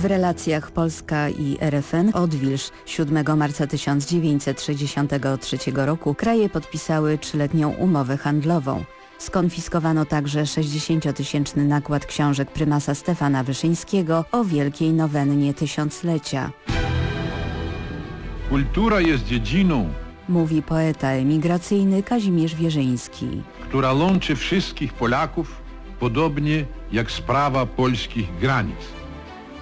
W relacjach Polska i RFN Odwilż 7 marca 1963 roku kraje podpisały trzyletnią umowę handlową. Skonfiskowano także 60-tysięczny nakład książek prymasa Stefana Wyszyńskiego o wielkiej nowennie tysiąclecia. Kultura jest dziedziną, Mówi poeta emigracyjny Kazimierz Wierzyński. która łączy wszystkich Polaków, podobnie jak sprawa polskich granic.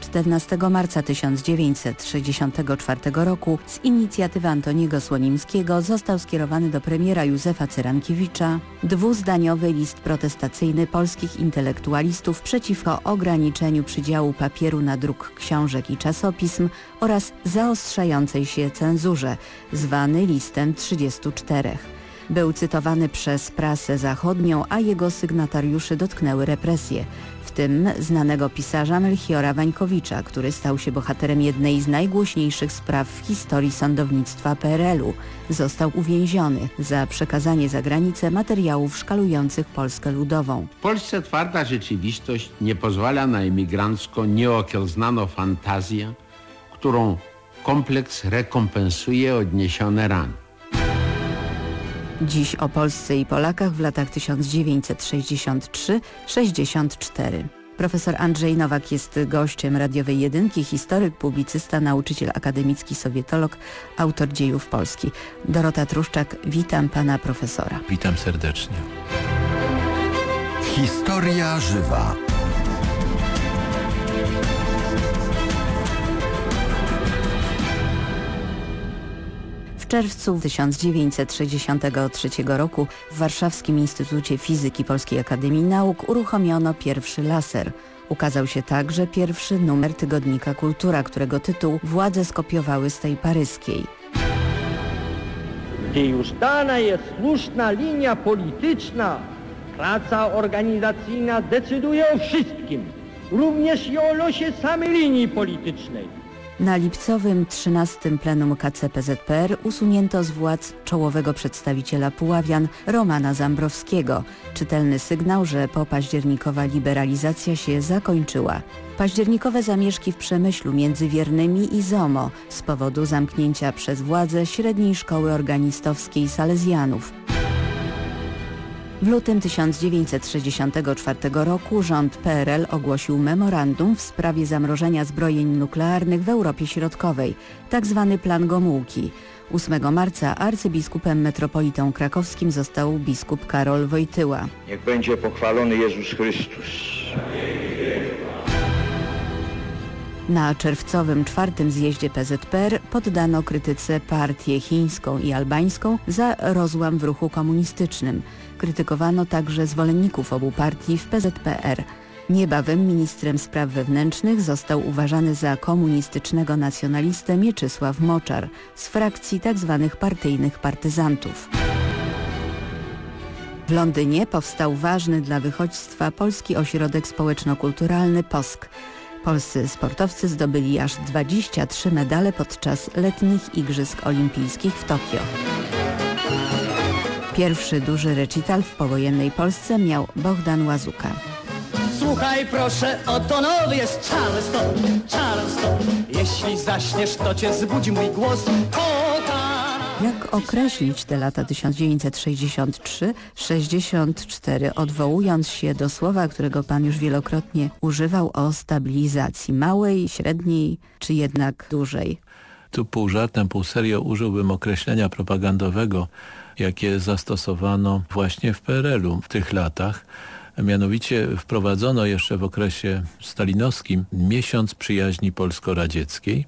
14 marca 1964 roku z inicjatywy Antoniego Słonimskiego został skierowany do premiera Józefa Cyrankiewicza dwuzdaniowy list protestacyjny polskich intelektualistów przeciwko ograniczeniu przydziału papieru na druk książek i czasopism oraz zaostrzającej się cenzurze, zwany listem 34. Był cytowany przez prasę zachodnią, a jego sygnatariuszy dotknęły represje tym znanego pisarza Melchiora Wańkowicza, który stał się bohaterem jednej z najgłośniejszych spraw w historii sądownictwa PRL-u. Został uwięziony za przekazanie za granicę materiałów szkalujących Polskę Ludową. W Polsce twarda rzeczywistość nie pozwala na emigrancką, nieokiełznaną fantazję, którą kompleks rekompensuje odniesione rany. Dziś o Polsce i Polakach w latach 1963-64. Profesor Andrzej Nowak jest gościem radiowej jedynki, historyk, publicysta, nauczyciel akademicki, sowietolog, autor dziejów Polski. Dorota Truszczak, witam pana profesora. Witam serdecznie. Historia żywa. Czerwcu 1963 roku w Warszawskim Instytucie Fizyki Polskiej Akademii Nauk uruchomiono pierwszy laser. Ukazał się także pierwszy numer tygodnika Kultura, którego tytuł władze skopiowały z tej paryskiej. Gdy już dana jest słuszna linia polityczna, praca organizacyjna decyduje o wszystkim, również i o losie samej linii politycznej. Na lipcowym 13 plenum KCPZPR usunięto z władz czołowego przedstawiciela Puławian Romana Zambrowskiego. Czytelny sygnał, że popaździernikowa liberalizacja się zakończyła. Październikowe zamieszki w Przemyślu między Wiernymi i ZOMO z powodu zamknięcia przez władze średniej szkoły organistowskiej Salezjanów. W lutym 1964 roku rząd PRL ogłosił memorandum w sprawie zamrożenia zbrojeń nuklearnych w Europie Środkowej, tzw. plan Gomułki. 8 marca arcybiskupem metropolitą krakowskim został biskup Karol Wojtyła. Niech będzie pochwalony Jezus Chrystus. Na czerwcowym czwartym zjeździe PZPR poddano krytyce partię chińską i albańską za rozłam w ruchu komunistycznym. Krytykowano także zwolenników obu partii w PZPR. Niebawem ministrem spraw wewnętrznych został uważany za komunistycznego nacjonalistę Mieczysław Moczar z frakcji tzw. partyjnych partyzantów. W Londynie powstał ważny dla wychodźstwa Polski Ośrodek Społeczno-Kulturalny POSK. Polscy sportowcy zdobyli aż 23 medale podczas letnich Igrzysk Olimpijskich w Tokio. Pierwszy duży recital w powojennej Polsce miał Bogdan Łazuka. Słuchaj proszę, oto nowy jest Charleston, Charleston. Jeśli zaśniesz, to cię zbudzi mój głos. Jak określić te lata 1963-64, odwołując się do słowa, którego pan już wielokrotnie używał o stabilizacji małej, średniej czy jednak dużej? Tu pół żartem, pół serio użyłbym określenia propagandowego, jakie zastosowano właśnie w PRL-u w tych latach. Mianowicie wprowadzono jeszcze w okresie stalinowskim miesiąc przyjaźni polsko-radzieckiej,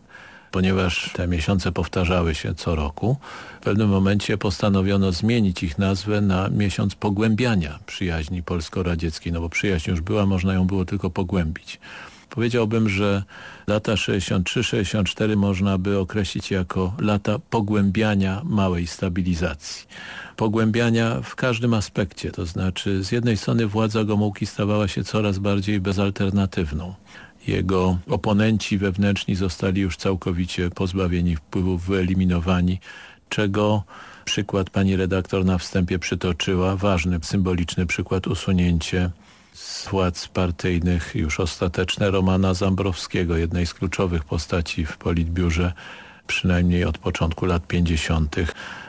ponieważ te miesiące powtarzały się co roku. W pewnym momencie postanowiono zmienić ich nazwę na miesiąc pogłębiania przyjaźni polsko-radzieckiej, no bo przyjaźń już była, można ją było tylko pogłębić. Powiedziałbym, że lata 63-64 można by określić jako lata pogłębiania małej stabilizacji. Pogłębiania w każdym aspekcie, to znaczy z jednej strony władza Gomułki stawała się coraz bardziej bezalternatywną. Jego oponenci wewnętrzni zostali już całkowicie pozbawieni wpływów, wyeliminowani, czego przykład pani redaktor na wstępie przytoczyła, ważny, symboliczny przykład usunięcie z władz partyjnych już ostateczne Romana Zambrowskiego, jednej z kluczowych postaci w Politbiurze, przynajmniej od początku lat 50.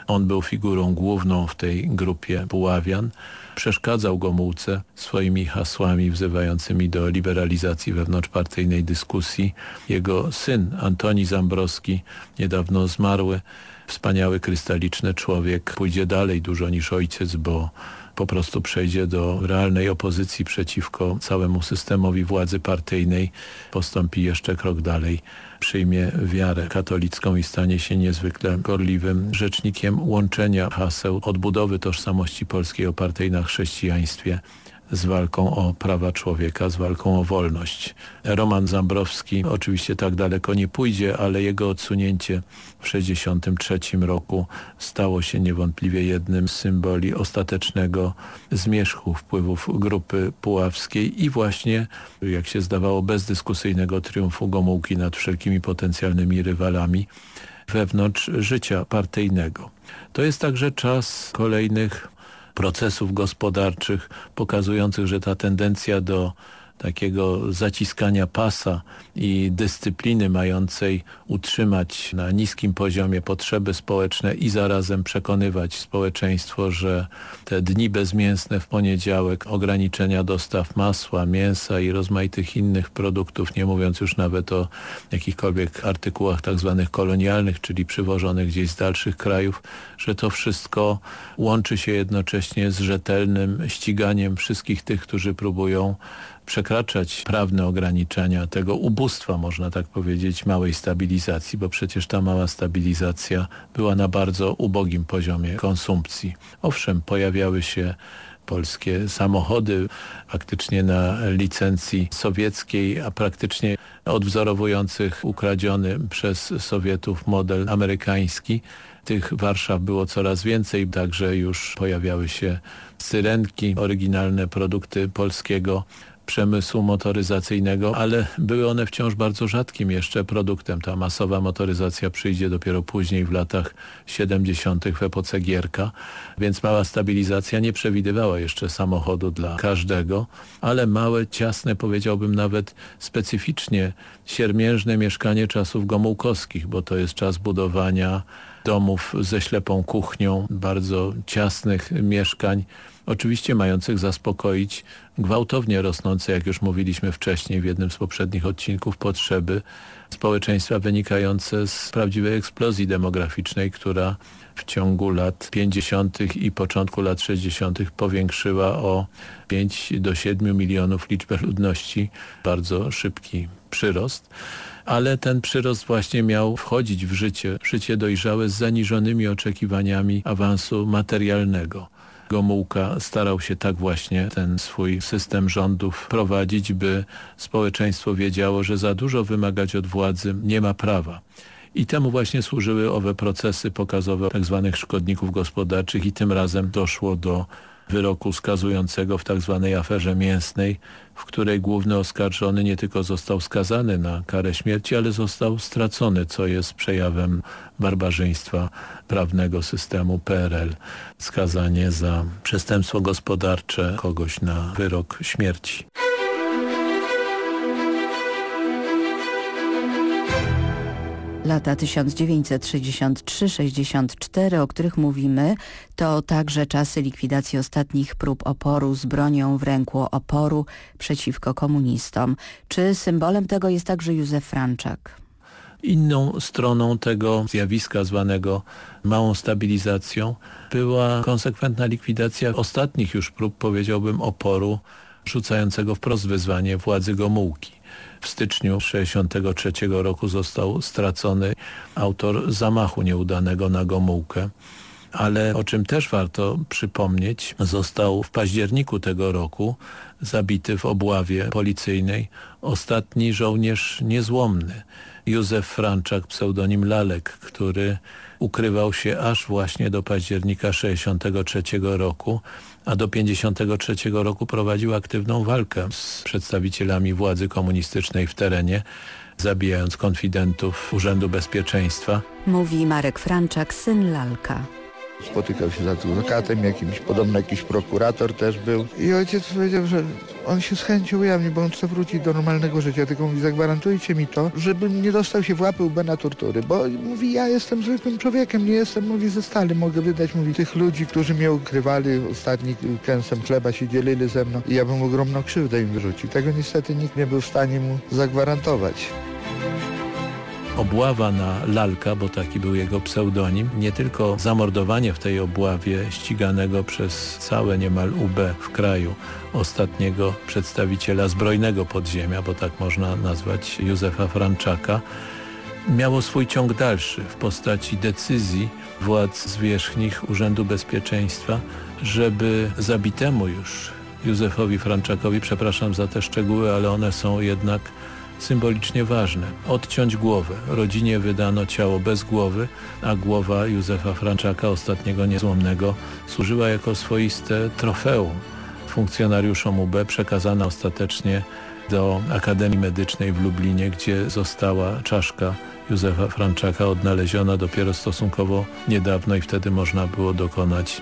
On był figurą główną w tej grupie Puławian. Przeszkadzał Gomułce swoimi hasłami wzywającymi do liberalizacji wewnątrzpartyjnej dyskusji. Jego syn Antoni Zambrowski, niedawno zmarły, wspaniały, krystaliczny człowiek, pójdzie dalej dużo niż ojciec, bo po prostu przejdzie do realnej opozycji przeciwko całemu systemowi władzy partyjnej, postąpi jeszcze krok dalej, przyjmie wiarę katolicką i stanie się niezwykle gorliwym rzecznikiem łączenia haseł odbudowy tożsamości polskiej opartej na chrześcijaństwie z walką o prawa człowieka, z walką o wolność. Roman Zambrowski oczywiście tak daleko nie pójdzie, ale jego odsunięcie w 1963 roku stało się niewątpliwie jednym z symboli ostatecznego zmierzchu wpływów grupy puławskiej i właśnie, jak się zdawało, bezdyskusyjnego triumfu Gomułki nad wszelkimi potencjalnymi rywalami wewnątrz życia partyjnego. To jest także czas kolejnych procesów gospodarczych pokazujących, że ta tendencja do takiego zaciskania pasa i dyscypliny mającej utrzymać na niskim poziomie potrzeby społeczne i zarazem przekonywać społeczeństwo, że te dni bezmięsne w poniedziałek, ograniczenia dostaw masła, mięsa i rozmaitych innych produktów, nie mówiąc już nawet o jakichkolwiek artykułach tak zwanych kolonialnych, czyli przywożonych gdzieś z dalszych krajów, że to wszystko łączy się jednocześnie z rzetelnym ściganiem wszystkich tych, którzy próbują przekraczać prawne ograniczenia tego ubóstwa, można tak powiedzieć, małej stabilizacji, bo przecież ta mała stabilizacja była na bardzo ubogim poziomie konsumpcji. Owszem, pojawiały się polskie samochody faktycznie na licencji sowieckiej, a praktycznie odwzorowujących ukradziony przez Sowietów model amerykański. Tych Warszaw było coraz więcej, także już pojawiały się syrenki, oryginalne produkty polskiego przemysłu motoryzacyjnego, ale były one wciąż bardzo rzadkim jeszcze produktem. Ta masowa motoryzacja przyjdzie dopiero później w latach 70. w epoce Gierka, więc mała stabilizacja nie przewidywała jeszcze samochodu dla każdego, ale małe, ciasne, powiedziałbym nawet specyficznie siermiężne mieszkanie czasów gomułkowskich, bo to jest czas budowania domów ze ślepą kuchnią, bardzo ciasnych mieszkań, oczywiście mających zaspokoić gwałtownie rosnące, jak już mówiliśmy wcześniej w jednym z poprzednich odcinków, potrzeby społeczeństwa wynikające z prawdziwej eksplozji demograficznej, która w ciągu lat 50. i początku lat 60. powiększyła o 5 do 7 milionów liczbę ludności. Bardzo szybki przyrost ale ten przyrost właśnie miał wchodzić w życie, życie dojrzałe z zaniżonymi oczekiwaniami awansu materialnego. Gomułka starał się tak właśnie ten swój system rządów prowadzić, by społeczeństwo wiedziało, że za dużo wymagać od władzy nie ma prawa. I temu właśnie służyły owe procesy pokazowe tzw. Szkodników gospodarczych i tym razem doszło do wyroku skazującego w. Tak aferze mięsnej, w której główny oskarżony nie tylko został skazany na karę śmierci, ale został stracony, co jest przejawem barbarzyństwa prawnego systemu PRL. Skazanie za przestępstwo gospodarcze kogoś na wyrok śmierci. Lata 1963-64, o których mówimy, to także czasy likwidacji ostatnich prób oporu z bronią w ręku oporu przeciwko komunistom. Czy symbolem tego jest także Józef Franczak? Inną stroną tego zjawiska zwanego małą stabilizacją była konsekwentna likwidacja ostatnich już prób, powiedziałbym, oporu rzucającego wprost wyzwanie władzy Gomułki. W styczniu 1963 roku został stracony autor zamachu nieudanego na Gomułkę. Ale o czym też warto przypomnieć, został w październiku tego roku zabity w obławie policyjnej ostatni żołnierz niezłomny, Józef Franczak, pseudonim Lalek, który ukrywał się aż właśnie do października 63 roku, a do 53 roku prowadził aktywną walkę z przedstawicielami władzy komunistycznej w terenie, zabijając konfidentów Urzędu Bezpieczeństwa. Mówi Marek Franczak, syn Lalka. Spotykał się z adwokatem jakimś, podobno jakiś prokurator też był. I ojciec powiedział, że on się z chęcią ujawni, bo on chce wrócić do normalnego życia, tylko mówi, zagwarantujcie mi to, żebym nie dostał się w łapy łba na tortury, bo mówi, ja jestem zwykłym człowiekiem, nie jestem, mówi, ze stali, mogę wydać, mówi, tych ludzi, którzy mnie ukrywali, ostatni kęsem chleba się dzielili ze mną i ja bym ogromną krzywdę im wyrzucił. Tego niestety nikt nie był w stanie mu zagwarantować. Obława na Lalka, bo taki był jego pseudonim, nie tylko zamordowanie w tej obławie ściganego przez całe niemal UB w kraju ostatniego przedstawiciela zbrojnego podziemia, bo tak można nazwać Józefa Franczaka, miało swój ciąg dalszy w postaci decyzji władz zwierzchnich Urzędu Bezpieczeństwa, żeby zabitemu już Józefowi Franczakowi, przepraszam za te szczegóły, ale one są jednak symbolicznie ważne. Odciąć głowę. Rodzinie wydano ciało bez głowy, a głowa Józefa Franczaka, ostatniego niezłomnego, służyła jako swoiste trofeum funkcjonariuszom UB, przekazana ostatecznie do Akademii Medycznej w Lublinie, gdzie została czaszka Józefa Franczaka odnaleziona dopiero stosunkowo niedawno i wtedy można było dokonać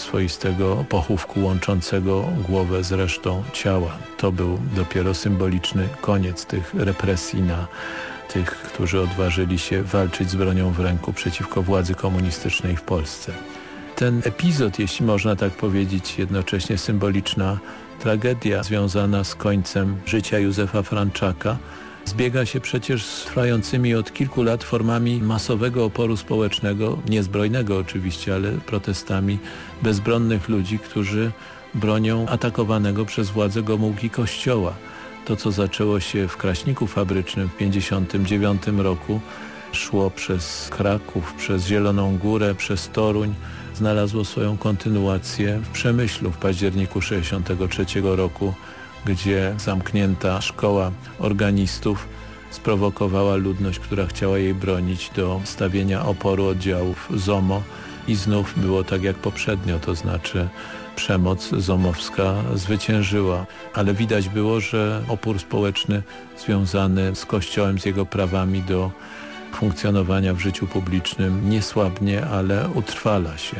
swoistego pochówku łączącego głowę z resztą ciała. To był dopiero symboliczny koniec tych represji na tych, którzy odważyli się walczyć z bronią w ręku przeciwko władzy komunistycznej w Polsce. Ten epizod, jeśli można tak powiedzieć, jednocześnie symboliczna tragedia związana z końcem życia Józefa Franczaka, zbiega się przecież z trwającymi od kilku lat formami masowego oporu społecznego, niezbrojnego oczywiście, ale protestami bezbronnych ludzi, którzy bronią atakowanego przez władze Gomułki kościoła. To, co zaczęło się w Kraśniku Fabrycznym w 1959 roku, szło przez Kraków, przez Zieloną Górę, przez Toruń, znalazło swoją kontynuację w Przemyślu w październiku 1963 roku, gdzie zamknięta szkoła organistów sprowokowała ludność, która chciała jej bronić do stawienia oporu oddziałów ZOMO i znów było tak jak poprzednio, to znaczy przemoc zomowska zwyciężyła, ale widać było, że opór społeczny związany z Kościołem, z jego prawami do funkcjonowania w życiu publicznym nie słabnie, ale utrwala się.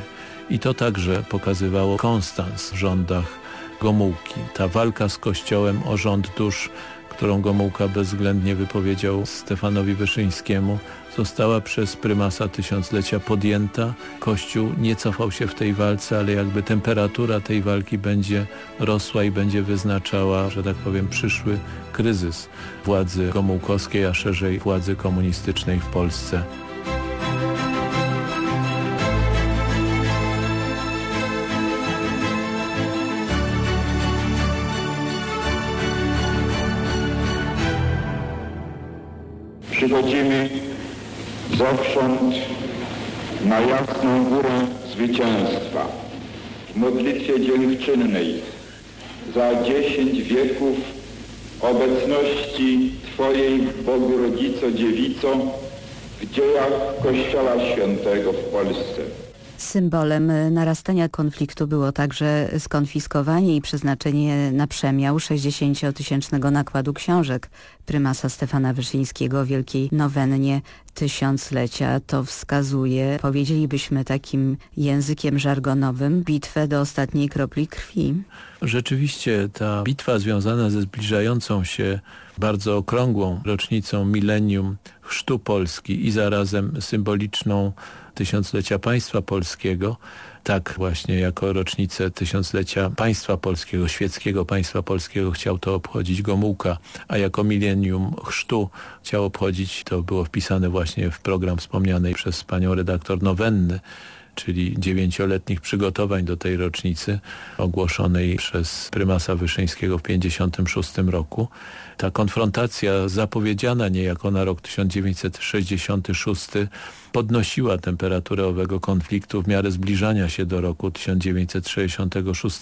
I to także pokazywało konstans w rządach Gomułki. Ta walka z Kościołem o rząd dusz, którą Gomułka bezwzględnie wypowiedział Stefanowi Wyszyńskiemu, została przez prymasa tysiąclecia podjęta. Kościół nie cofał się w tej walce, ale jakby temperatura tej walki będzie rosła i będzie wyznaczała, że tak powiem, przyszły kryzys władzy gomułkowskiej, a szerzej władzy komunistycznej w Polsce. Za dziesięć wieków obecności Twojej Bogu Rodzico Dziewico w dziejach Kościoła Świętego w Polsce. Symbolem narastania konfliktu było także skonfiskowanie i przeznaczenie na przemiał 60-tysięcznego nakładu książek prymasa Stefana Wyszyńskiego o Wielkiej Nowennie Tysiąclecia. To wskazuje, powiedzielibyśmy takim językiem żargonowym, bitwę do ostatniej kropli krwi. Rzeczywiście ta bitwa związana ze zbliżającą się bardzo okrągłą rocznicą milenium chrztu Polski i zarazem symboliczną tysiąclecia państwa polskiego, tak właśnie jako rocznicę tysiąclecia państwa polskiego, świeckiego państwa polskiego chciał to obchodzić Gomułka, a jako milenium chrztu chciał obchodzić, to było wpisane właśnie w program wspomnianej przez panią redaktor Nowenny, czyli dziewięcioletnich przygotowań do tej rocznicy ogłoszonej przez prymasa Wyszyńskiego w 1956 roku. Ta konfrontacja zapowiedziana niejako na rok 1966 podnosiła temperaturę owego konfliktu w miarę zbliżania się do roku 1966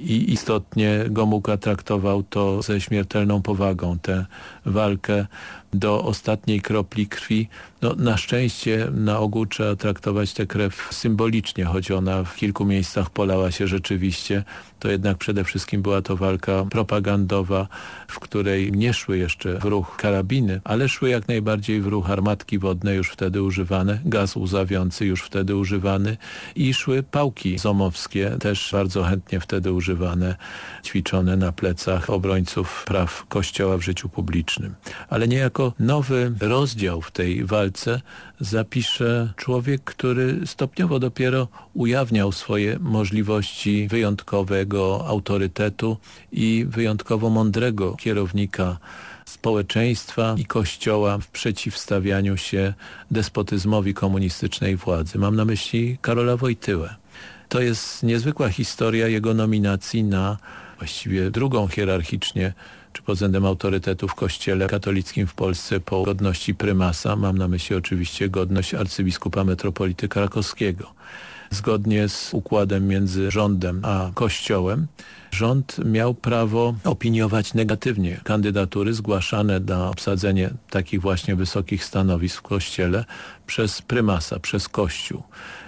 i istotnie Gomułka traktował to ze śmiertelną powagą, tę walkę do ostatniej kropli krwi. No, na szczęście na ogół trzeba traktować tę krew symbolicznie, choć ona w kilku miejscach polała się rzeczywiście, to jednak przede wszystkim była to walka propagandowa, w której nie szły jeszcze w ruch karabiny, ale szły jak najbardziej w ruch armatki wodne już wtedy używane, gaz łzawiący już wtedy używany i szły pałki zomowskie, też bardzo chętnie wtedy używane, ćwiczone na plecach obrońców praw Kościoła w życiu publicznym. Ale niejako nowy rozdział w tej walce zapisze człowiek, który stopniowo dopiero ujawniał swoje możliwości wyjątkowego autorytetu i wyjątkowo mądrego kierownika społeczeństwa i kościoła w przeciwstawianiu się despotyzmowi komunistycznej władzy. Mam na myśli Karola Wojtyłę. To jest niezwykła historia jego nominacji na właściwie drugą hierarchicznie czy pod względem autorytetu w kościele katolickim w Polsce po godności prymasa. Mam na myśli oczywiście godność arcybiskupa metropolity krakowskiego. Zgodnie z układem między rządem a kościołem rząd miał prawo opiniować negatywnie kandydatury zgłaszane na obsadzenie takich właśnie wysokich stanowisk w kościele przez prymasa, przez kościół.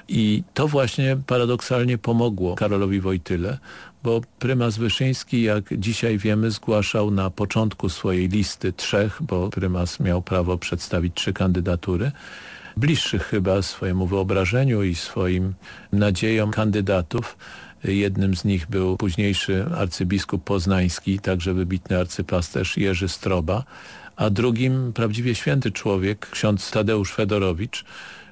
I to właśnie paradoksalnie pomogło Karolowi Wojtyle, bo prymas Wyszyński, jak dzisiaj wiemy, zgłaszał na początku swojej listy trzech, bo prymas miał prawo przedstawić trzy kandydatury, bliższych chyba swojemu wyobrażeniu i swoim nadziejom kandydatów. Jednym z nich był późniejszy arcybiskup poznański, także wybitny arcypasterz Jerzy Stroba, a drugim prawdziwie święty człowiek, ksiądz Tadeusz Fedorowicz,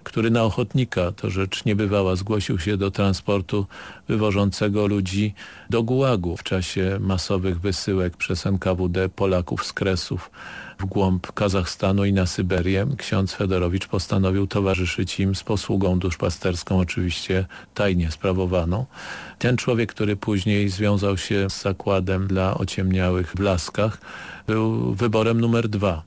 który na ochotnika, to rzecz niebywała, zgłosił się do transportu wywożącego ludzi do Gułagu w czasie masowych wysyłek przez NKWD Polaków z Kresów w głąb Kazachstanu i na Syberię. Ksiądz Fedorowicz postanowił towarzyszyć im z posługą duszpasterską, oczywiście tajnie sprawowaną. Ten człowiek, który później związał się z zakładem dla ociemniałych w Laskach, był wyborem numer dwa.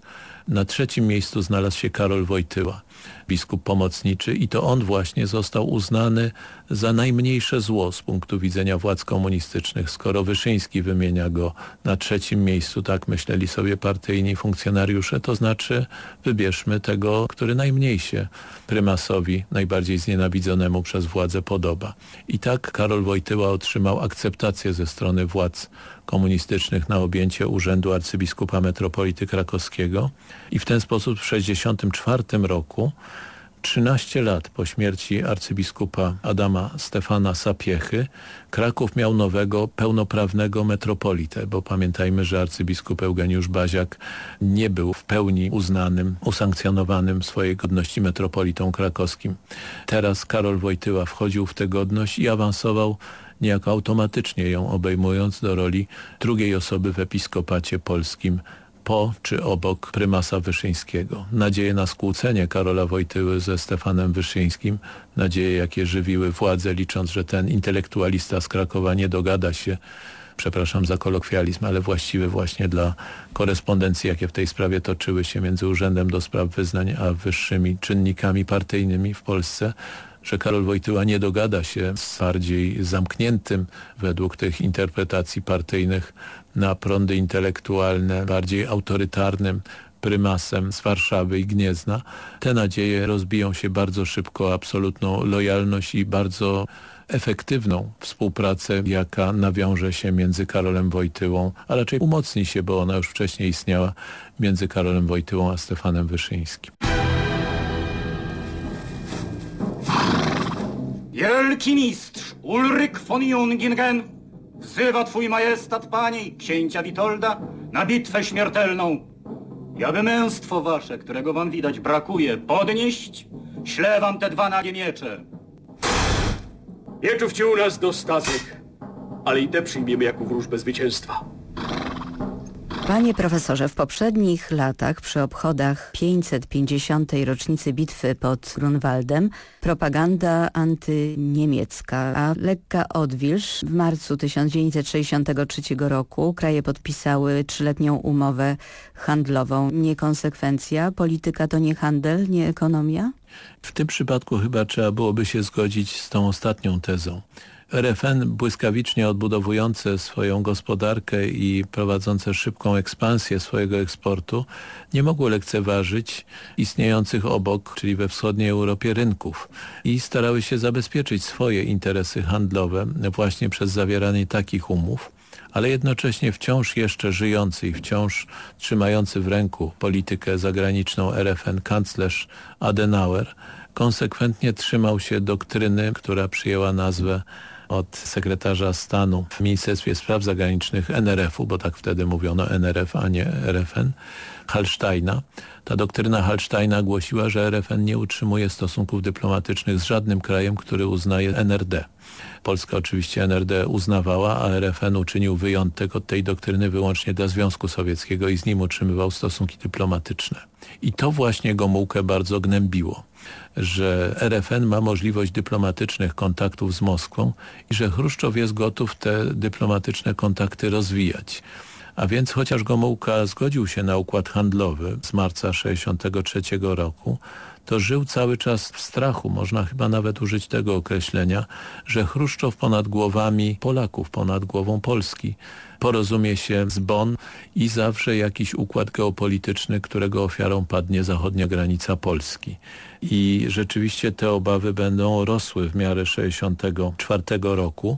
Na trzecim miejscu znalazł się Karol Wojtyła biskup pomocniczy i to on właśnie został uznany za najmniejsze zło z punktu widzenia władz komunistycznych. Skoro Wyszyński wymienia go na trzecim miejscu, tak myśleli sobie partyjni funkcjonariusze, to znaczy wybierzmy tego, który najmniej się prymasowi, najbardziej znienawidzonemu przez władzę podoba. I tak Karol Wojtyła otrzymał akceptację ze strony władz komunistycznych na objęcie urzędu arcybiskupa metropolity krakowskiego i w ten sposób w 1964 roku 13 lat po śmierci arcybiskupa Adama Stefana Sapiechy Kraków miał nowego, pełnoprawnego metropolitę, bo pamiętajmy, że arcybiskup Eugeniusz Baziak nie był w pełni uznanym, usankcjonowanym swojej godności metropolitą krakowskim. Teraz Karol Wojtyła wchodził w tę godność i awansował niejako automatycznie ją obejmując do roli drugiej osoby w episkopacie polskim po czy obok prymasa Wyszyńskiego. Nadzieje na skłócenie Karola Wojtyły ze Stefanem Wyszyńskim, nadzieje jakie żywiły władze licząc, że ten intelektualista z Krakowa nie dogada się przepraszam za kolokwializm, ale właściwy właśnie dla korespondencji, jakie w tej sprawie toczyły się między Urzędem do Spraw Wyznań a wyższymi czynnikami partyjnymi w Polsce, że Karol Wojtyła nie dogada się z bardziej zamkniętym według tych interpretacji partyjnych na prądy intelektualne, bardziej autorytarnym prymasem z Warszawy i Gniezna. Te nadzieje rozbiją się bardzo szybko, absolutną lojalność i bardzo efektywną współpracę, jaka nawiąże się między Karolem Wojtyłą, a raczej umocni się, bo ona już wcześniej istniała między Karolem Wojtyłą a Stefanem Wyszyńskim. Wielki mistrz Ulryk von Jungingen wzywa twój majestat pani, księcia Witolda, na bitwę śmiertelną. Jaby męstwo wasze, którego wam widać brakuje, podnieść, ślę wam te dwa nagie miecze. Mieczów ci u nas dostatek, ale i te przyjmiemy jako wróżbę zwycięstwa. Panie profesorze, w poprzednich latach przy obchodach 550. rocznicy bitwy pod Grunwaldem propaganda antyniemiecka, a lekka odwilż w marcu 1963 roku kraje podpisały trzyletnią umowę handlową. Niekonsekwencja, polityka to nie handel, nie ekonomia? W tym przypadku chyba trzeba byłoby się zgodzić z tą ostatnią tezą. RFN błyskawicznie odbudowujące swoją gospodarkę i prowadzące szybką ekspansję swojego eksportu nie mogło lekceważyć istniejących obok, czyli we wschodniej Europie rynków i starały się zabezpieczyć swoje interesy handlowe właśnie przez zawieranie takich umów ale jednocześnie wciąż jeszcze żyjący i wciąż trzymający w ręku politykę zagraniczną RFN kanclerz Adenauer konsekwentnie trzymał się doktryny, która przyjęła nazwę od sekretarza stanu w Ministerstwie Spraw Zagranicznych NRF-u, bo tak wtedy mówiono NRF, a nie RFN, Hallsteina. Ta doktryna Hallsteina głosiła, że RFN nie utrzymuje stosunków dyplomatycznych z żadnym krajem, który uznaje NRD. Polska oczywiście NRD uznawała, a RFN uczynił wyjątek od tej doktryny wyłącznie dla Związku Sowieckiego i z nim utrzymywał stosunki dyplomatyczne. I to właśnie Gomułkę bardzo gnębiło że RFN ma możliwość dyplomatycznych kontaktów z Moskwą i że Chruszczow jest gotów te dyplomatyczne kontakty rozwijać. A więc chociaż Gomułka zgodził się na układ handlowy z marca 1963 roku, to żył cały czas w strachu, można chyba nawet użyć tego określenia, że Chruszczow ponad głowami Polaków, ponad głową Polski porozumie się z Bonn i zawrze jakiś układ geopolityczny, którego ofiarą padnie zachodnia granica Polski. I rzeczywiście te obawy będą rosły w miarę 64 roku,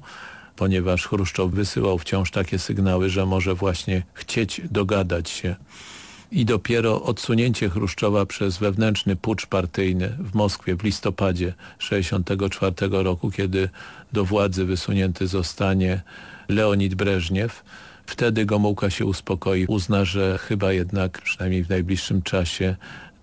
ponieważ Chruszczow wysyłał wciąż takie sygnały, że może właśnie chcieć dogadać się i dopiero odsunięcie Chruszczowa przez wewnętrzny pucz partyjny w Moskwie w listopadzie 1964 roku, kiedy do władzy wysunięty zostanie Leonid Breżniew, wtedy Gomułka się uspokoi, uzna, że chyba jednak przynajmniej w najbliższym czasie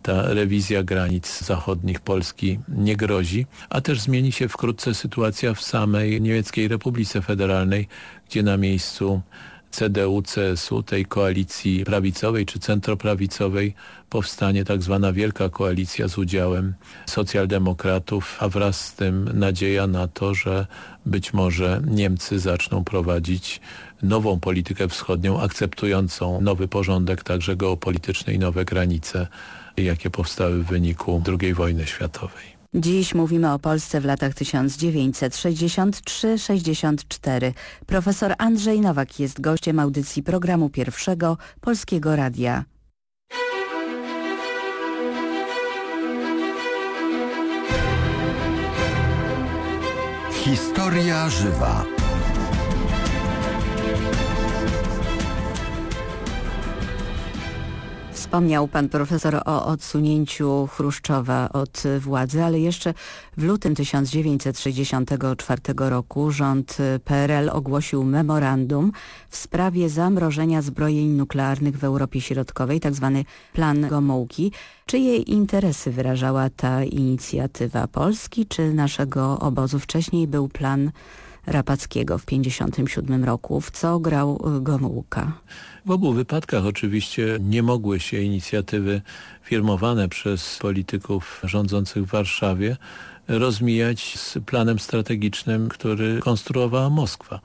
ta rewizja granic zachodnich Polski nie grozi, a też zmieni się wkrótce sytuacja w samej Niemieckiej Republice Federalnej, gdzie na miejscu CDU, CSU, tej koalicji prawicowej czy centroprawicowej powstanie tak zwana wielka koalicja z udziałem socjaldemokratów, a wraz z tym nadzieja na to, że być może Niemcy zaczną prowadzić nową politykę wschodnią, akceptującą nowy porządek, także geopolityczny i nowe granice, jakie powstały w wyniku II wojny światowej. Dziś mówimy o Polsce w latach 1963-64. Profesor Andrzej Nowak jest gościem audycji programu pierwszego Polskiego Radia. Historia żywa. Wspomniał pan profesor o odsunięciu Chruszczowa od władzy, ale jeszcze w lutym 1964 roku rząd PRL ogłosił memorandum w sprawie zamrożenia zbrojeń nuklearnych w Europie Środkowej, tzw. Tak plan Gomułki. Czyje interesy wyrażała ta inicjatywa Polski czy naszego obozu? Wcześniej był plan Rapackiego w 1957 roku. W co grał Gomułka? W obu wypadkach oczywiście nie mogły się inicjatywy firmowane przez polityków rządzących w Warszawie rozmijać z planem strategicznym, który konstruowała Moskwa.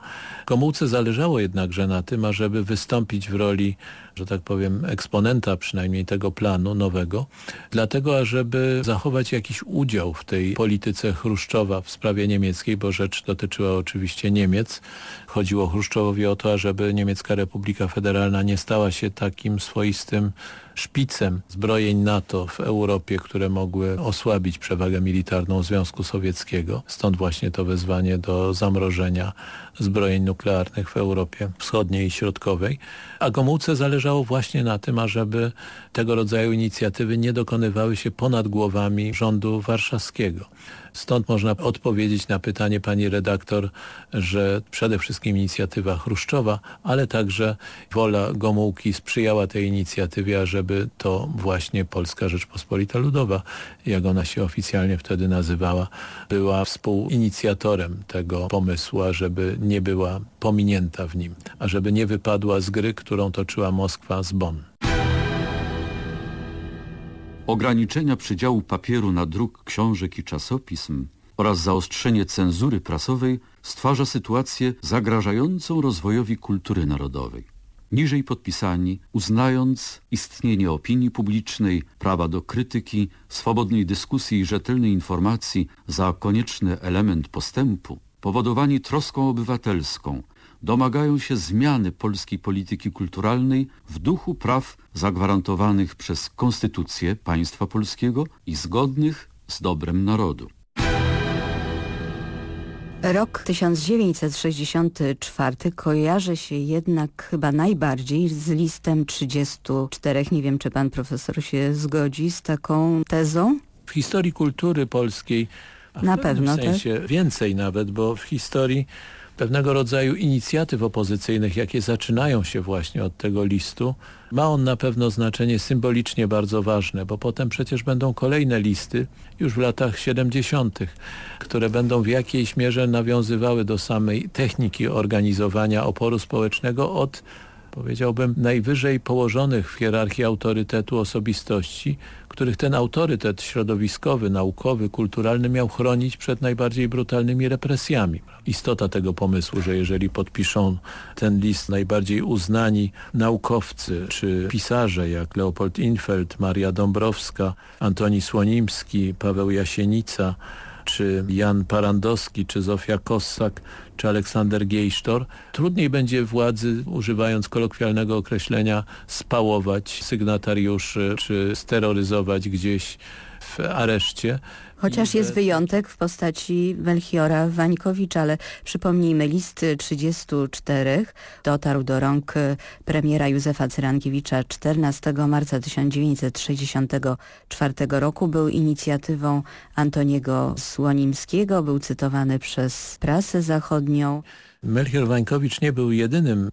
Gomułce zależało jednakże na tym, ażeby wystąpić w roli że tak powiem, eksponenta przynajmniej tego planu nowego, dlatego ażeby zachować jakiś udział w tej polityce Chruszczowa w sprawie niemieckiej, bo rzecz dotyczyła oczywiście Niemiec. Chodziło Chruszczowowi o to, ażeby Niemiecka Republika Federalna nie stała się takim swoistym szpicem zbrojeń NATO w Europie, które mogły osłabić przewagę militarną Związku Sowieckiego. Stąd właśnie to wezwanie do zamrożenia zbrojeń nuklearnych w Europie Wschodniej i Środkowej. A Gomułce zależało właśnie na tym, ażeby tego rodzaju inicjatywy nie dokonywały się ponad głowami rządu warszawskiego. Stąd można odpowiedzieć na pytanie pani redaktor, że przede wszystkim inicjatywa Chruszczowa, ale także wola Gomułki sprzyjała tej inicjatywie, ażeby to właśnie Polska Rzeczpospolita Ludowa, jak ona się oficjalnie wtedy nazywała, była współinicjatorem tego pomysłu, ażeby nie była pominięta w nim, ażeby nie wypadła z gry, którą toczyła Moskwa z Bonn. Ograniczenia przydziału papieru na druk książek i czasopism oraz zaostrzenie cenzury prasowej stwarza sytuację zagrażającą rozwojowi kultury narodowej. Niżej podpisani, uznając istnienie opinii publicznej, prawa do krytyki, swobodnej dyskusji i rzetelnej informacji za konieczny element postępu, powodowani troską obywatelską, domagają się zmiany polskiej polityki kulturalnej w duchu praw zagwarantowanych przez Konstytucję państwa polskiego i zgodnych z dobrem narodu. Rok 1964 kojarzy się jednak chyba najbardziej z listem 34. Nie wiem, czy pan profesor się zgodzi z taką tezą? W historii kultury polskiej a Na w pewno, tak? sensie więcej nawet, bo w historii pewnego rodzaju inicjatyw opozycyjnych, jakie zaczynają się właśnie od tego listu, ma on na pewno znaczenie symbolicznie bardzo ważne, bo potem przecież będą kolejne listy już w latach 70., które będą w jakiejś mierze nawiązywały do samej techniki organizowania oporu społecznego od powiedziałbym, najwyżej położonych w hierarchii autorytetu osobistości, których ten autorytet środowiskowy, naukowy, kulturalny miał chronić przed najbardziej brutalnymi represjami. Istota tego pomysłu, że jeżeli podpiszą ten list najbardziej uznani naukowcy czy pisarze jak Leopold Infeld, Maria Dąbrowska, Antoni Słonimski, Paweł Jasienica, czy Jan Parandowski, czy Zofia Kossak, czy Aleksander Giejsztor. Trudniej będzie władzy, używając kolokwialnego określenia, spałować sygnatariuszy, czy steroryzować gdzieś w areszcie. Chociaż jest wyjątek w postaci Melchiora Wańkowicza, ale przypomnijmy, list 34 dotarł do rąk e, premiera Józefa Cyrankiewicza 14 marca 1964 roku. Był inicjatywą Antoniego Słonimskiego, był cytowany przez prasę zachodnią. Melchior Wańkowicz nie był jedynym.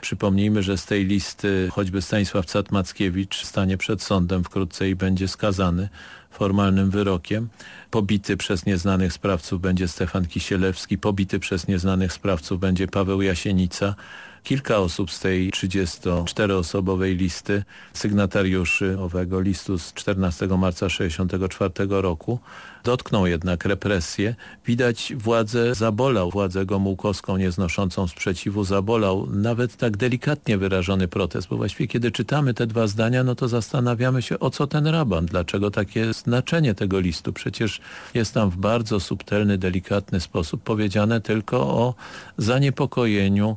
Przypomnijmy, że z tej listy choćby Stanisław Cat-Mackiewicz stanie przed sądem wkrótce i będzie skazany formalnym wyrokiem. Pobity przez nieznanych sprawców będzie Stefan Kisielewski, pobity przez nieznanych sprawców będzie Paweł Jasienica. Kilka osób z tej 34-osobowej listy, sygnatariuszy owego listu z 14 marca 1964 roku, dotknął jednak represje. Widać władzę zabolał, władzę gomułkowską nieznoszącą sprzeciwu zabolał nawet tak delikatnie wyrażony protest, bo właściwie kiedy czytamy te dwa zdania, no to zastanawiamy się o co ten raban, dlaczego takie znaczenie tego listu. Przecież jest tam w bardzo subtelny, delikatny sposób powiedziane tylko o zaniepokojeniu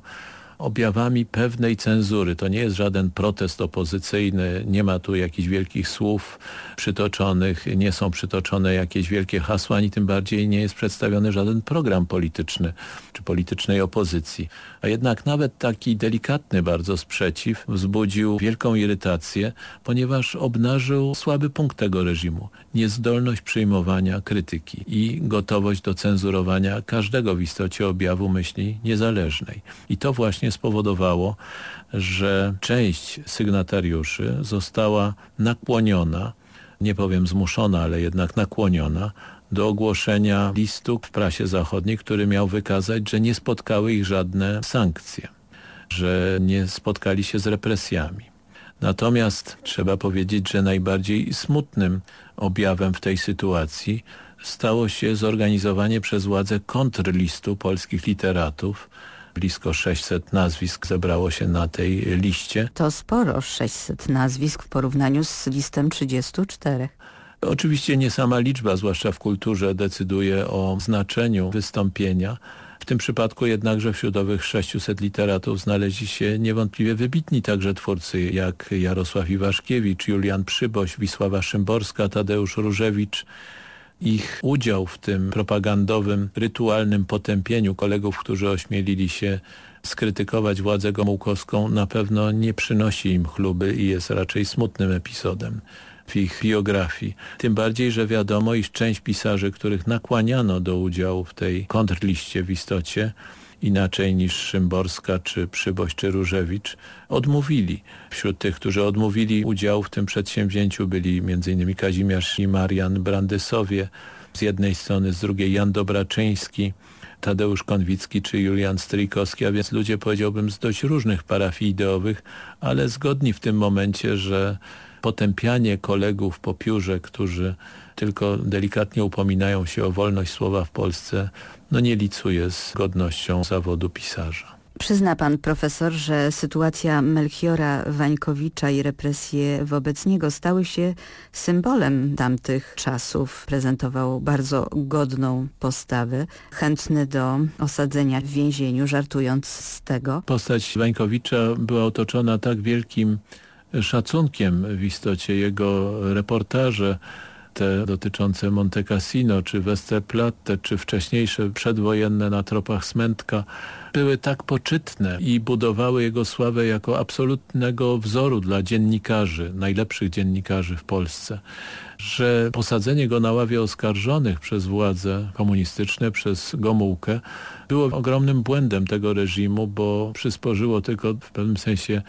objawami pewnej cenzury. To nie jest żaden protest opozycyjny, nie ma tu jakichś wielkich słów przytoczonych, nie są przytoczone jakieś wielkie hasła, ani tym bardziej nie jest przedstawiony żaden program polityczny czy politycznej opozycji. A jednak nawet taki delikatny bardzo sprzeciw wzbudził wielką irytację, ponieważ obnażył słaby punkt tego reżimu. Niezdolność przyjmowania krytyki i gotowość do cenzurowania każdego w istocie objawu myśli niezależnej. I to właśnie spowodowało, że część sygnatariuszy została nakłoniona, nie powiem zmuszona, ale jednak nakłoniona do ogłoszenia listu w prasie zachodniej, który miał wykazać, że nie spotkały ich żadne sankcje, że nie spotkali się z represjami. Natomiast trzeba powiedzieć, że najbardziej smutnym objawem w tej sytuacji stało się zorganizowanie przez władze kontrlistu polskich literatów. Blisko 600 nazwisk zebrało się na tej liście. To sporo, 600 nazwisk w porównaniu z listem 34. Oczywiście nie sama liczba, zwłaszcza w kulturze, decyduje o znaczeniu wystąpienia. W tym przypadku jednakże wśród owych 600 literatów znaleźli się niewątpliwie wybitni także twórcy jak Jarosław Iwaszkiewicz, Julian Przyboś, Wisława Szymborska, Tadeusz Różewicz. Ich udział w tym propagandowym, rytualnym potępieniu kolegów, którzy ośmielili się skrytykować władzę gomułkowską na pewno nie przynosi im chluby i jest raczej smutnym epizodem w ich biografii. Tym bardziej, że wiadomo, iż część pisarzy, których nakłaniano do udziału w tej kontrliście w istocie, inaczej niż Szymborska, czy Przyboś, czy Różewicz, odmówili. Wśród tych, którzy odmówili udziału w tym przedsięwzięciu byli m.in. Kazimierz i Marian Brandysowie, z jednej strony, z drugiej Jan Dobraczyński, Tadeusz Konwicki czy Julian Stryjkowski, a więc ludzie powiedziałbym z dość różnych parafii ideowych, ale zgodni w tym momencie, że potępianie kolegów po piórze, którzy tylko delikatnie upominają się o wolność słowa w Polsce, no nie licuje z godnością zawodu pisarza. Przyzna pan profesor, że sytuacja Melchiora Wańkowicza i represje wobec niego stały się symbolem tamtych czasów. Prezentował bardzo godną postawę, chętny do osadzenia w więzieniu, żartując z tego. Postać Wańkowicza była otoczona tak wielkim szacunkiem w istocie. Jego reportaże te dotyczące Monte Cassino, czy Westerplatte, czy wcześniejsze przedwojenne na tropach Smętka były tak poczytne i budowały jego sławę jako absolutnego wzoru dla dziennikarzy, najlepszych dziennikarzy w Polsce, że posadzenie go na ławie oskarżonych przez władze komunistyczne, przez Gomułkę, było ogromnym błędem tego reżimu, bo przysporzyło tylko w pewnym sensie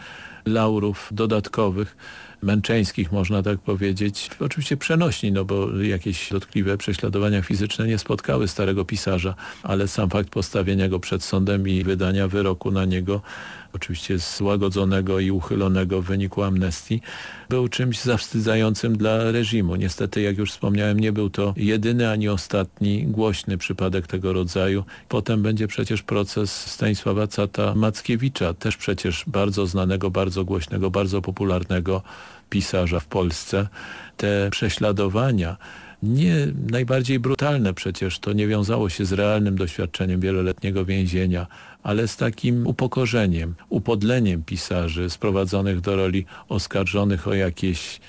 laurów dodatkowych męczeńskich, można tak powiedzieć. Oczywiście przenośni, no bo jakieś dotkliwe prześladowania fizyczne nie spotkały starego pisarza, ale sam fakt postawienia go przed sądem i wydania wyroku na niego oczywiście złagodzonego i uchylonego w wyniku amnestii, był czymś zawstydzającym dla reżimu. Niestety, jak już wspomniałem, nie był to jedyny ani ostatni głośny przypadek tego rodzaju. Potem będzie przecież proces Stanisława Cata Mackiewicza, też przecież bardzo znanego, bardzo głośnego, bardzo popularnego pisarza w Polsce. Te prześladowania nie najbardziej brutalne przecież, to nie wiązało się z realnym doświadczeniem wieloletniego więzienia, ale z takim upokorzeniem, upodleniem pisarzy sprowadzonych do roli oskarżonych o jakieś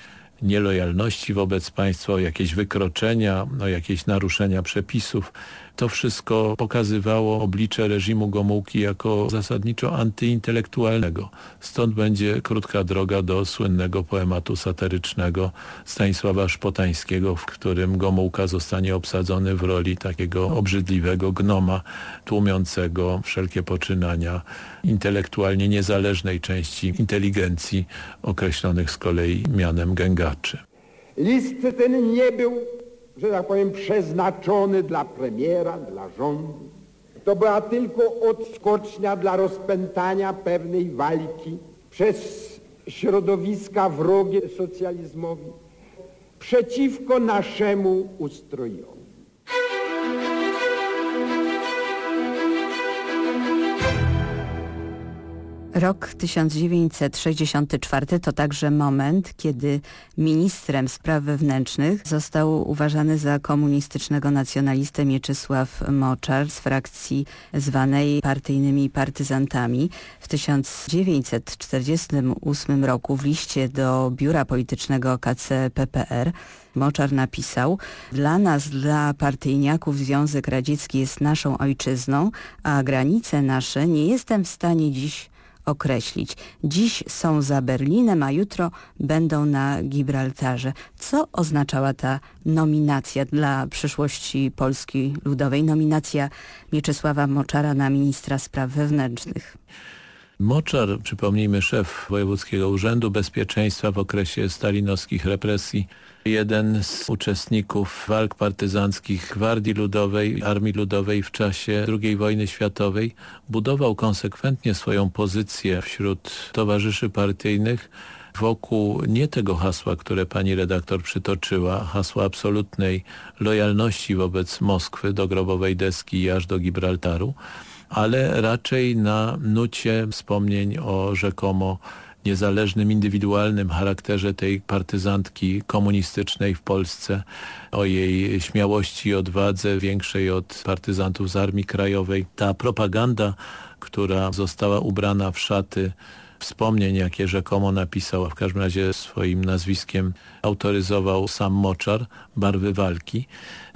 nielojalności wobec państwa, o jakieś wykroczenia, o jakieś naruszenia przepisów. To wszystko pokazywało oblicze reżimu Gomułki jako zasadniczo antyintelektualnego. Stąd będzie krótka droga do słynnego poematu satyrycznego Stanisława Szpotańskiego, w którym Gomułka zostanie obsadzony w roli takiego obrzydliwego gnoma tłumiącego wszelkie poczynania intelektualnie niezależnej części inteligencji określonych z kolei mianem gęgaczy. List ten nie był że tak powiem, przeznaczony dla premiera, dla rządu. To była tylko odskocznia dla rozpętania pewnej walki przez środowiska wrogie socjalizmowi przeciwko naszemu ustrojowi. Rok 1964 to także moment, kiedy ministrem spraw wewnętrznych został uważany za komunistycznego nacjonalistę Mieczysław Moczar z frakcji zwanej partyjnymi partyzantami. W 1948 roku w liście do biura politycznego KC PPR Moczar napisał Dla nas, dla partyjniaków Związek Radziecki jest naszą ojczyzną, a granice nasze nie jestem w stanie dziś określić. Dziś są za Berlinem, a jutro będą na Gibraltarze. Co oznaczała ta nominacja dla przyszłości Polski Ludowej? Nominacja Mieczysława Moczara na ministra spraw wewnętrznych. Moczar, przypomnijmy, szef Wojewódzkiego Urzędu Bezpieczeństwa w okresie stalinowskich represji, jeden z uczestników walk partyzanckich Gwardii Ludowej, Armii Ludowej w czasie II wojny światowej, budował konsekwentnie swoją pozycję wśród towarzyszy partyjnych wokół nie tego hasła, które pani redaktor przytoczyła, hasła absolutnej lojalności wobec Moskwy do grobowej deski i aż do Gibraltaru, ale raczej na nucie wspomnień o rzekomo niezależnym, indywidualnym charakterze tej partyzantki komunistycznej w Polsce, o jej śmiałości i odwadze większej od partyzantów z Armii Krajowej. Ta propaganda, która została ubrana w szaty wspomnień, jakie rzekomo napisał, a w każdym razie swoim nazwiskiem autoryzował sam Moczar, Barwy Walki,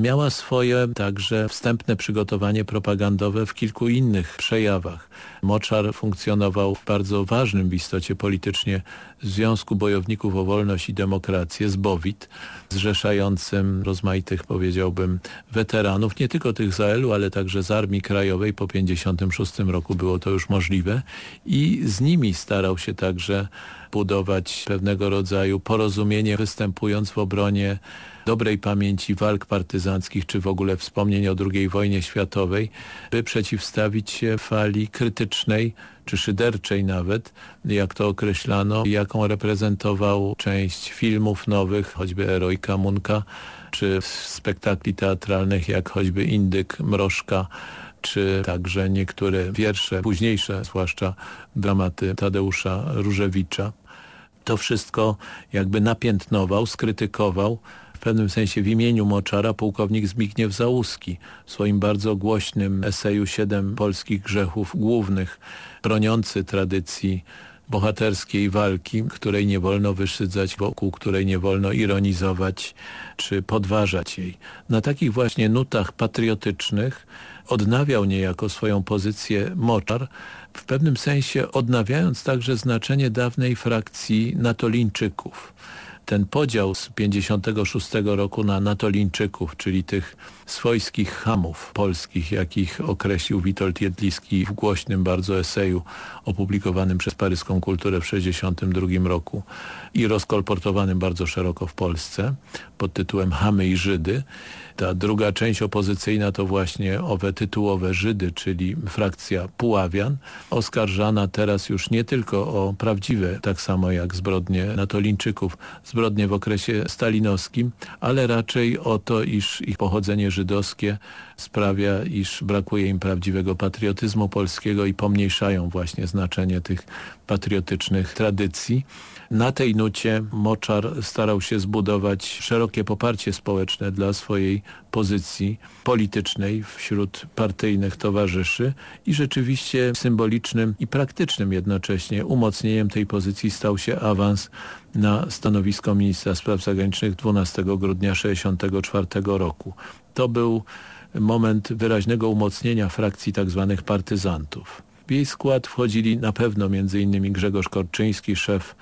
miała swoje także wstępne przygotowanie propagandowe w kilku innych przejawach. Moczar funkcjonował w bardzo ważnym w istocie politycznie Związku Bojowników o Wolność i Demokrację, ZBOWIT, zrzeszającym rozmaitych, powiedziałbym, weteranów, nie tylko tych z AL-u, ale także z Armii Krajowej. Po 1956 roku było to już możliwe i z nimi starał się także budować pewnego rodzaju porozumienie, występując w obronie dobrej pamięci walk partyzanckich, czy w ogóle wspomnień o II wojnie światowej, by przeciwstawić się fali krytycznej, czy szyderczej nawet, jak to określano, jaką reprezentował część filmów nowych, choćby Erojka Munka, czy spektakli teatralnych, jak choćby Indyk Mrożka, czy także niektóre wiersze późniejsze, zwłaszcza dramaty Tadeusza Różewicza. To wszystko jakby napiętnował, skrytykował w pewnym sensie w imieniu Moczara pułkownik Zbigniew Załuski w swoim bardzo głośnym eseju Siedem polskich grzechów głównych, broniący tradycji bohaterskiej walki, której nie wolno wyszydzać, wokół której nie wolno ironizować czy podważać jej. Na takich właśnie nutach patriotycznych odnawiał niejako swoją pozycję Moczar, w pewnym sensie odnawiając także znaczenie dawnej frakcji natolińczyków. Ten podział z 56 roku na natolińczyków, czyli tych swojskich hamów polskich, jakich określił Witold Jedliski w głośnym bardzo eseju opublikowanym przez Paryską Kulturę w 1962 roku i rozkolportowanym bardzo szeroko w Polsce pod tytułem Hamy i Żydy. Ta druga część opozycyjna to właśnie owe tytułowe Żydy, czyli frakcja Puławian, oskarżana teraz już nie tylko o prawdziwe, tak samo jak zbrodnie natolińczyków, zbrodnie w okresie stalinowskim, ale raczej o to, iż ich pochodzenie żydowskie sprawia, iż brakuje im prawdziwego patriotyzmu polskiego i pomniejszają właśnie znaczenie tych patriotycznych tradycji. Na tej nucie Moczar starał się zbudować szerokie poparcie społeczne dla swojej pozycji politycznej wśród partyjnych towarzyszy i rzeczywiście symbolicznym i praktycznym jednocześnie umocnieniem tej pozycji stał się awans na stanowisko ministra spraw zagranicznych 12 grudnia 1964 roku. To był moment wyraźnego umocnienia frakcji tzw. Tak partyzantów. W jej skład wchodzili na pewno m.in. Grzegorz Korczyński, szef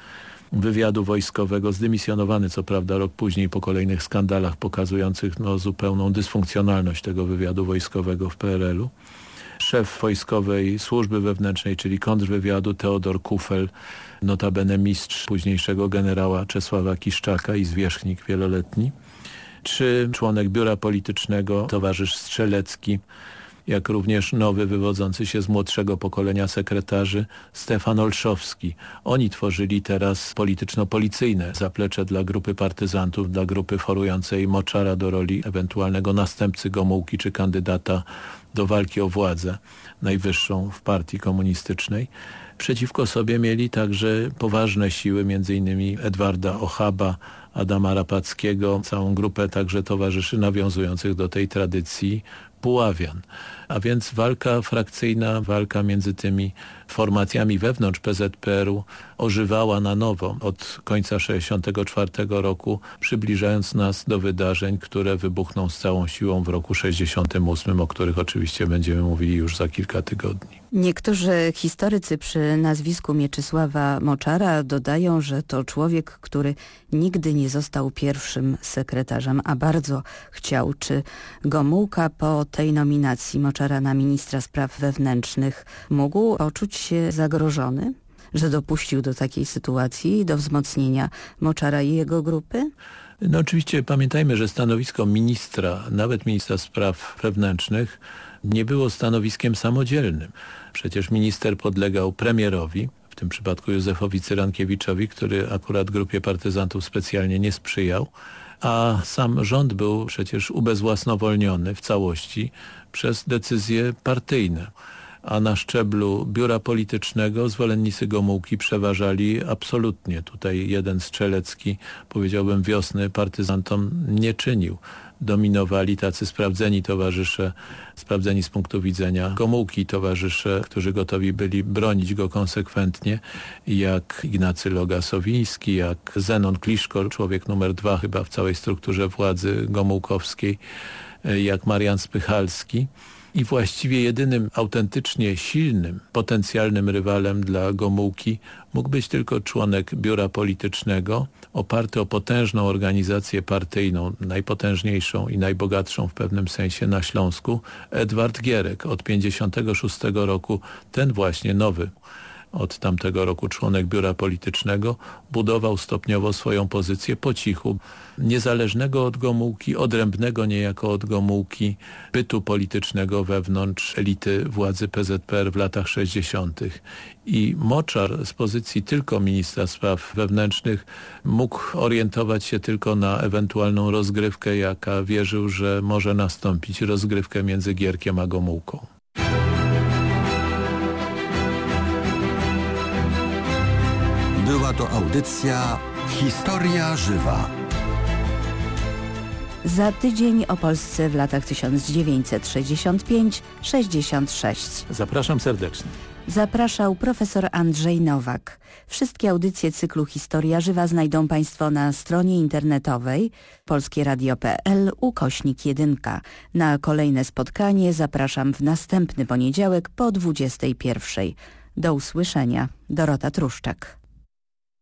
wywiadu wojskowego, zdymisjonowany co prawda rok później po kolejnych skandalach pokazujących no, zupełną dysfunkcjonalność tego wywiadu wojskowego w PRL-u. Szef wojskowej służby wewnętrznej, czyli kontrwywiadu Teodor Kufel, notabene mistrz późniejszego generała Czesława Kiszczaka i zwierzchnik wieloletni, czy członek biura politycznego, towarzysz Strzelecki, jak również nowy, wywodzący się z młodszego pokolenia sekretarzy Stefan Olszowski. Oni tworzyli teraz polityczno-policyjne zaplecze dla grupy partyzantów, dla grupy forującej Moczara do roli ewentualnego następcy Gomułki czy kandydata do walki o władzę najwyższą w partii komunistycznej. Przeciwko sobie mieli także poważne siły, m.in. Edwarda Ochaba, Adama Rapackiego, całą grupę także towarzyszy nawiązujących do tej tradycji Puławian. A więc walka frakcyjna, walka między tymi formacjami wewnątrz PZPR-u ożywała na nowo od końca 1964 roku, przybliżając nas do wydarzeń, które wybuchną z całą siłą w roku 68, o których oczywiście będziemy mówili już za kilka tygodni. Niektórzy historycy przy nazwisku Mieczysława Moczara dodają, że to człowiek, który nigdy nie został pierwszym sekretarzem, a bardzo chciał. Czy Gomułka po tej nominacji Moczara na ministra spraw wewnętrznych mógł poczuć się zagrożony? Że dopuścił do takiej sytuacji, do wzmocnienia Moczara i jego grupy? No oczywiście pamiętajmy, że stanowisko ministra, nawet ministra spraw wewnętrznych nie było stanowiskiem samodzielnym. Przecież minister podlegał premierowi, w tym przypadku Józefowi Cyrankiewiczowi, który akurat grupie partyzantów specjalnie nie sprzyjał, a sam rząd był przecież ubezwłasnowolniony w całości przez decyzje partyjne a na szczeblu biura politycznego zwolennicy Gomułki przeważali absolutnie. Tutaj jeden strzelecki, powiedziałbym wiosny, partyzantom nie czynił. Dominowali tacy sprawdzeni towarzysze, sprawdzeni z punktu widzenia Gomułki towarzysze, którzy gotowi byli bronić go konsekwentnie, jak Ignacy Loga-Sowiński, jak Zenon Kliszko, człowiek numer dwa chyba w całej strukturze władzy gomułkowskiej, jak Marian Spychalski i właściwie jedynym autentycznie silnym, potencjalnym rywalem dla Gomułki mógł być tylko członek biura politycznego, oparty o potężną organizację partyjną, najpotężniejszą i najbogatszą w pewnym sensie na Śląsku, Edward Gierek. Od 1956 roku ten właśnie nowy od tamtego roku członek biura politycznego, budował stopniowo swoją pozycję po cichu, niezależnego od Gomułki, odrębnego niejako od Gomułki bytu politycznego wewnątrz elity władzy PZPR w latach 60. I Moczar z pozycji tylko ministra spraw wewnętrznych mógł orientować się tylko na ewentualną rozgrywkę, jaka wierzył, że może nastąpić rozgrywkę między Gierkiem a Gomułką. Była to audycja Historia Żywa. Za tydzień o Polsce w latach 1965-66. Zapraszam serdecznie. Zapraszał profesor Andrzej Nowak. Wszystkie audycje cyklu Historia Żywa znajdą Państwo na stronie internetowej polskieradio.pl ukośnik 1. Na kolejne spotkanie zapraszam w następny poniedziałek po 21. Do usłyszenia. Dorota Truszczak.